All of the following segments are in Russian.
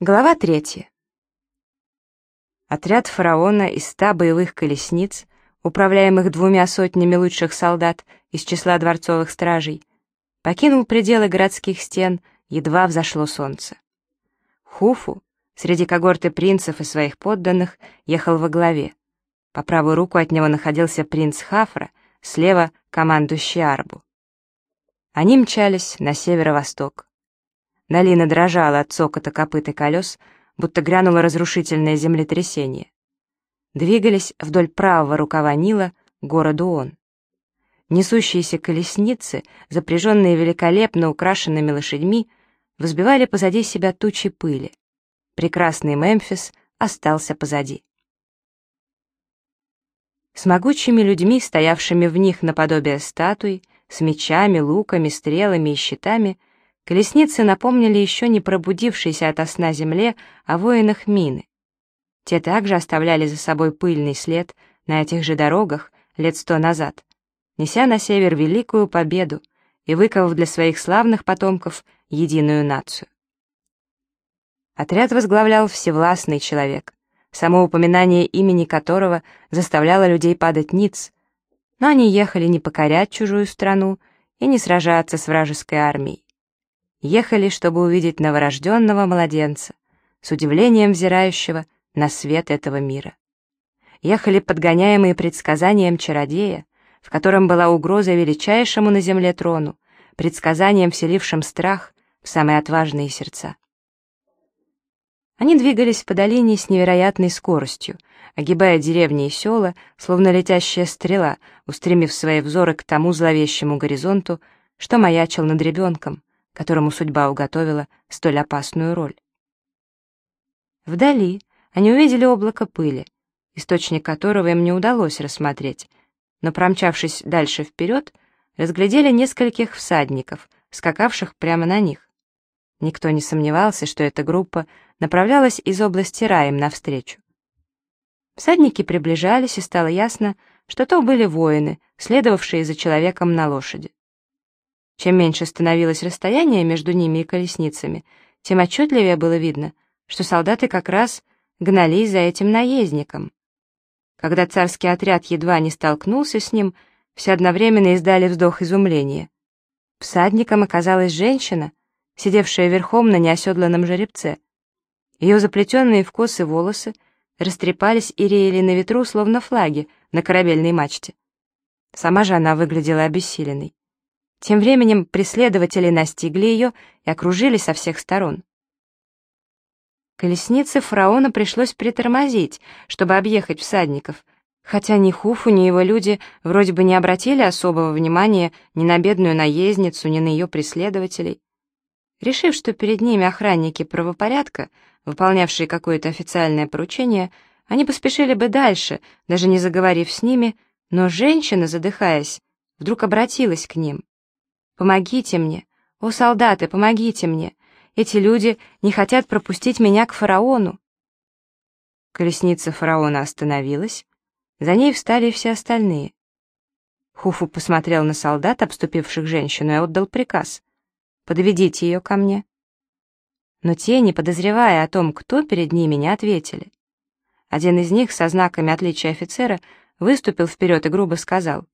Глава третья. Отряд фараона из ста боевых колесниц, управляемых двумя сотнями лучших солдат из числа дворцовых стражей, покинул пределы городских стен, едва взошло солнце. Хуфу, среди когорты принцев и своих подданных, ехал во главе. По правую руку от него находился принц Хафра, слева — командующий Арбу. Они мчались на северо-восток. Долина дрожала от цокота копыт и колес, будто грянуло разрушительное землетрясение. Двигались вдоль правого рукава Нила к городу Он. Несущиеся колесницы, запряженные великолепно украшенными лошадьми, взбивали позади себя тучи пыли. Прекрасный Мемфис остался позади. С могучими людьми, стоявшими в них наподобие статуй, с мечами, луками, стрелами и щитами — Колесницы напомнили еще не пробудившейся ото сна земле о воинах мины. Те также оставляли за собой пыльный след на этих же дорогах лет сто назад, неся на север великую победу и выковав для своих славных потомков единую нацию. Отряд возглавлял всевластный человек, само упоминание имени которого заставляло людей падать ниц, но они ехали не покорять чужую страну и не сражаться с вражеской армией ехали, чтобы увидеть новорожденного младенца, с удивлением взирающего на свет этого мира. Ехали подгоняемые предсказанием чародея, в котором была угроза величайшему на земле трону, предсказанием, вселившим страх в самые отважные сердца. Они двигались по долине с невероятной скоростью, огибая деревни и села, словно летящая стрела, устремив свои взоры к тому зловещему горизонту, что маячил над ребенком, которому судьба уготовила столь опасную роль. Вдали они увидели облако пыли, источник которого им не удалось рассмотреть, но, промчавшись дальше вперед, разглядели нескольких всадников, скакавших прямо на них. Никто не сомневался, что эта группа направлялась из области Раем навстречу. Всадники приближались, и стало ясно, что то были воины, следовавшие за человеком на лошади. Чем меньше становилось расстояние между ними и колесницами, тем отчетливее было видно, что солдаты как раз гнались за этим наездником. Когда царский отряд едва не столкнулся с ним, все одновременно издали вздох изумления. Всадником оказалась женщина, сидевшая верхом на неоседланном жеребце. Ее заплетенные в косы волосы растрепались и реяли на ветру, словно флаги на корабельной мачте. Сама же она выглядела обессиленной. Тем временем преследователи настигли ее и окружили со всех сторон. Колеснице фараона пришлось притормозить, чтобы объехать всадников, хотя ни Хуфу, ни его люди вроде бы не обратили особого внимания ни на бедную наездницу, ни на ее преследователей. Решив, что перед ними охранники правопорядка, выполнявшие какое-то официальное поручение, они поспешили бы дальше, даже не заговорив с ними, но женщина, задыхаясь, вдруг обратилась к ним. Помогите мне! О, солдаты, помогите мне! Эти люди не хотят пропустить меня к фараону!» Колесница фараона остановилась, за ней встали все остальные. Хуфу посмотрел на солдат, обступивших женщину, и отдал приказ. «Подведите ее ко мне». Но те, не подозревая о том, кто перед ними, не ответили. Один из них, со знаками отличия офицера, выступил вперед и грубо сказал.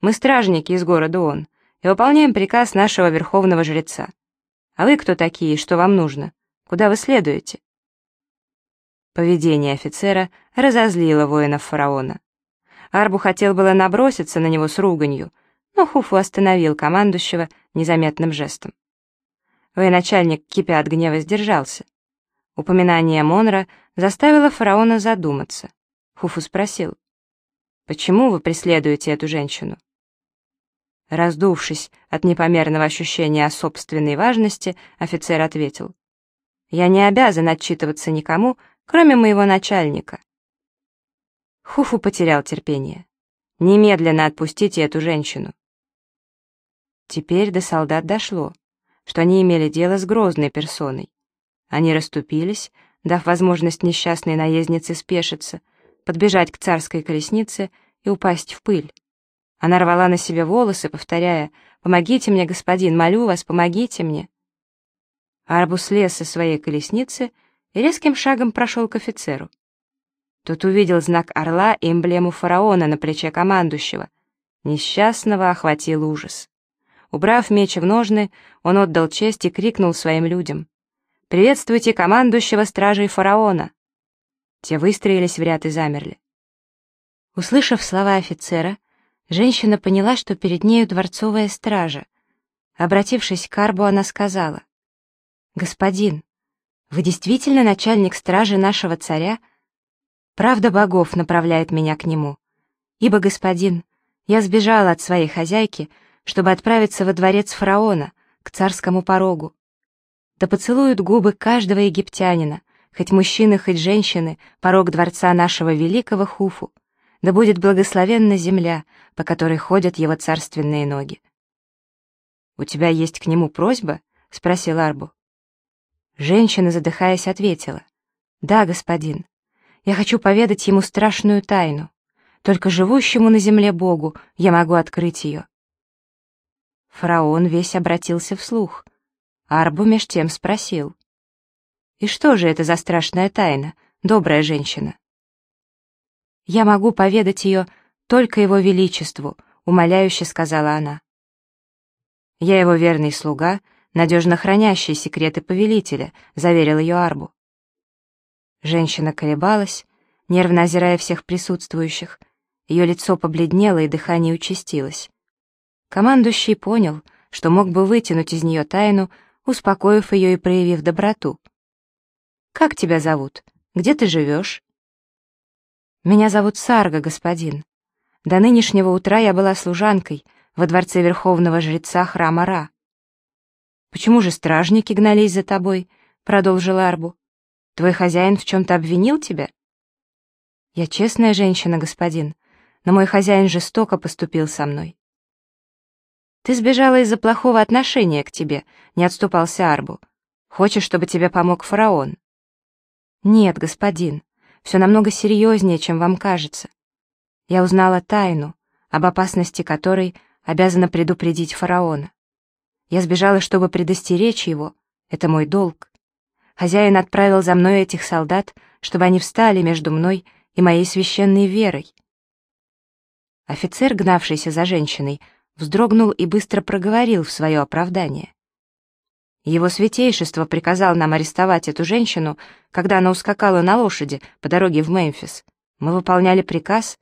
«Мы стражники из города Он и выполняем приказ нашего верховного жреца. А вы кто такие что вам нужно? Куда вы следуете?» Поведение офицера разозлило воинов фараона. Арбу хотел было наброситься на него с руганью, но Хуфу остановил командующего незаметным жестом. Военачальник, кипя от гнева, сдержался. Упоминание Монра заставило фараона задуматься. Хуфу спросил, «Почему вы преследуете эту женщину?» Раздувшись от непомерного ощущения собственной важности, офицер ответил. «Я не обязан отчитываться никому, кроме моего начальника». Хуфу потерял терпение. «Немедленно отпустите эту женщину». Теперь до солдат дошло, что они имели дело с грозной персоной. Они расступились, дав возможность несчастной наезднице спешиться, подбежать к царской колеснице и упасть в пыль. Она рвала на себе волосы, повторяя «Помогите мне, господин, молю вас, помогите мне». Арбу слез со своей колесницы и резким шагом прошел к офицеру. Тот увидел знак орла и эмблему фараона на плече командующего. Несчастного охватил ужас. Убрав меч в ножны, он отдал честь и крикнул своим людям. «Приветствуйте командующего стражей фараона!» Те выстроились в ряд и замерли. Услышав слова офицера, женщина поняла, что перед нею дворцовая стража. Обратившись к Арбу, она сказала, «Господин, вы действительно начальник стражи нашего царя? Правда богов направляет меня к нему. Ибо, господин, я сбежала от своей хозяйки, чтобы отправиться во дворец фараона, к царскому порогу. Да поцелуют губы каждого египтянина, хоть мужчины, хоть женщины, порог дворца нашего великого Хуфу, да будет благословенна земля, по которой ходят его царственные ноги. «У тебя есть к нему просьба?» — спросил Арбу. Женщина, задыхаясь, ответила. «Да, господин, я хочу поведать ему страшную тайну. Только живущему на земле Богу я могу открыть ее. Фараон весь обратился вслух. Арбу меж тем спросил. «И что же это за страшная тайна, добрая женщина?» «Я могу поведать ее только его величеству», — умоляюще сказала она. «Я его верный слуга, надежно хранящий секреты повелителя», — заверил ее Арбу. Женщина колебалась, нервно озирая всех присутствующих. Ее лицо побледнело и дыхание участилось. Командующий понял, что мог бы вытянуть из нее тайну, успокоив ее и проявив доброту. «Как тебя зовут? Где ты живешь?» «Меня зовут Сарга, господин. До нынешнего утра я была служанкой во дворце верховного жреца храма Ра». «Почему же стражники гнались за тобой?» — продолжил Арбу. «Твой хозяин в чем-то обвинил тебя?» «Я честная женщина, господин, но мой хозяин жестоко поступил со мной. «Ты сбежала из-за плохого отношения к тебе», — не отступался Арбу. «Хочешь, чтобы тебе помог фараон?» «Нет, господин, все намного серьезнее, чем вам кажется. Я узнала тайну, об опасности которой обязана предупредить фараона. Я сбежала, чтобы предостеречь его, это мой долг. Хозяин отправил за мной этих солдат, чтобы они встали между мной и моей священной верой». Офицер, гнавшийся за женщиной, — вздрогнул и быстро проговорил в свое оправдание. Его святейшество приказал нам арестовать эту женщину, когда она ускакала на лошади по дороге в Мемфис. Мы выполняли приказ,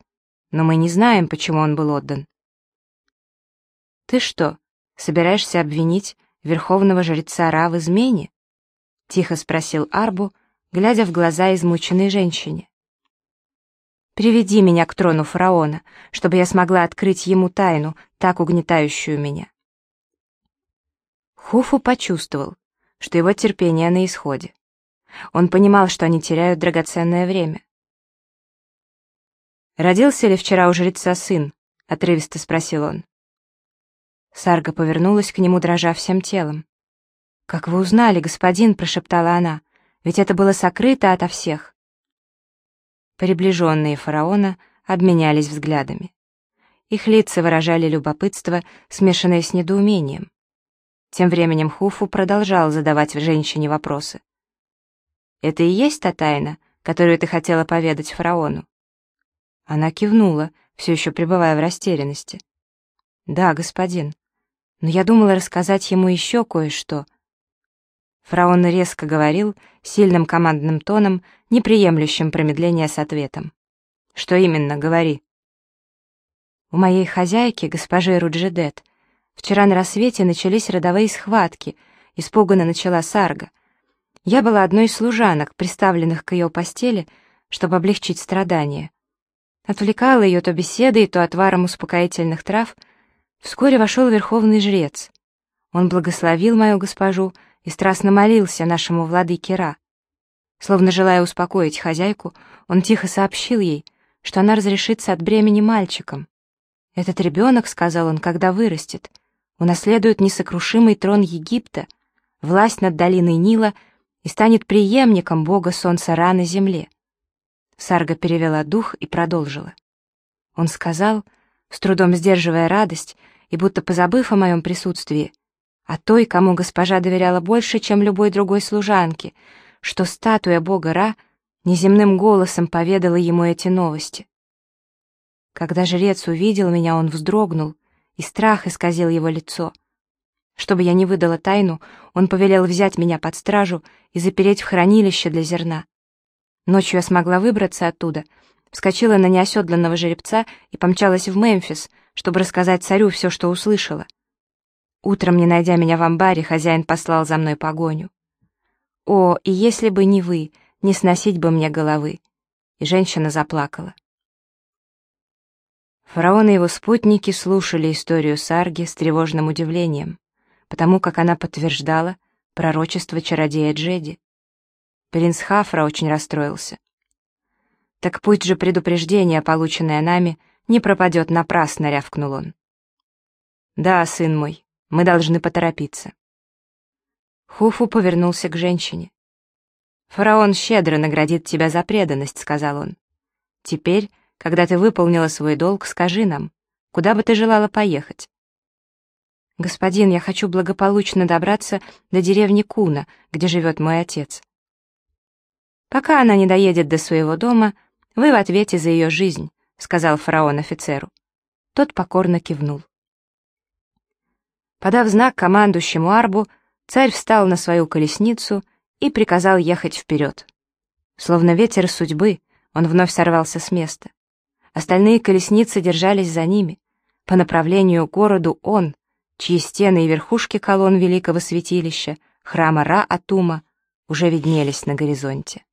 но мы не знаем, почему он был отдан. «Ты что, собираешься обвинить верховного жреца Ра в измене?» — тихо спросил Арбу, глядя в глаза измученной женщине. Приведи меня к трону фараона, чтобы я смогла открыть ему тайну, так угнетающую меня. Хуфу почувствовал, что его терпение на исходе. Он понимал, что они теряют драгоценное время. «Родился ли вчера у жреца сын?» — отрывисто спросил он. Сарга повернулась к нему, дрожа всем телом. «Как вы узнали, господин?» — прошептала она. «Ведь это было сокрыто ото всех». Приближенные фараона обменялись взглядами. Их лица выражали любопытство, смешанное с недоумением. Тем временем Хуфу продолжал задавать женщине вопросы. «Это и есть та тайна, которую ты хотела поведать фараону?» Она кивнула, все еще пребывая в растерянности. «Да, господин. Но я думала рассказать ему еще кое-что». Фараон резко говорил, сильным командным тоном, неприемлющим промедления с ответом. «Что именно? Говори». У моей хозяйки, госпожи Руджедет, вчера на рассвете начались родовые схватки, испуганно начала Сарга. Я была одной из служанок, приставленных к ее постели, чтобы облегчить страдания. Отвлекала ее то беседой, то отваром успокоительных трав. Вскоре вошел верховный жрец. Он благословил мою госпожу и страстно молился нашему владыке Ра. Словно желая успокоить хозяйку, он тихо сообщил ей, что она разрешится от бремени мальчиком. «Этот ребенок, — сказал он, — когда вырастет, унаследует несокрушимый трон Египта, власть над долиной Нила и станет преемником бога солнца Ра на земле». Сарга перевела дух и продолжила. Он сказал, с трудом сдерживая радость и будто позабыв о моем присутствии, а той, кому госпожа доверяла больше, чем любой другой служанке, что статуя бога Ра неземным голосом поведала ему эти новости. Когда жрец увидел меня, он вздрогнул, и страх исказил его лицо. Чтобы я не выдала тайну, он повелел взять меня под стражу и запереть в хранилище для зерна. Ночью я смогла выбраться оттуда, вскочила на неоседланного жеребца и помчалась в Мемфис, чтобы рассказать царю все, что услышала. Утром, не найдя меня в амбаре, хозяин послал за мной погоню. О, и если бы не вы, не сносить бы мне головы. И женщина заплакала. Фараон и его спутники слушали историю Сарги с тревожным удивлением, потому как она подтверждала пророчество чародея Джеди. Принц Хафра очень расстроился. «Так пусть же предупреждение, полученное нами, не пропадет напрасно», — рявкнул он. «Да, сын мой, мы должны поторопиться». Хуфу повернулся к женщине. «Фараон щедро наградит тебя за преданность», — сказал он. «Теперь, когда ты выполнила свой долг, скажи нам, куда бы ты желала поехать?» «Господин, я хочу благополучно добраться до деревни Куна, где живет мой отец. «Пока она не доедет до своего дома, вы в ответе за ее жизнь», — сказал фараон офицеру. Тот покорно кивнул. Подав знак командующему Арбу, царь встал на свою колесницу и приказал ехать вперед. Словно ветер судьбы, он вновь сорвался с места. Остальные колесницы держались за ними. По направлению к городу он, чьи стены и верхушки колонн великого святилища, храма Ра-Атума, уже виднелись на горизонте.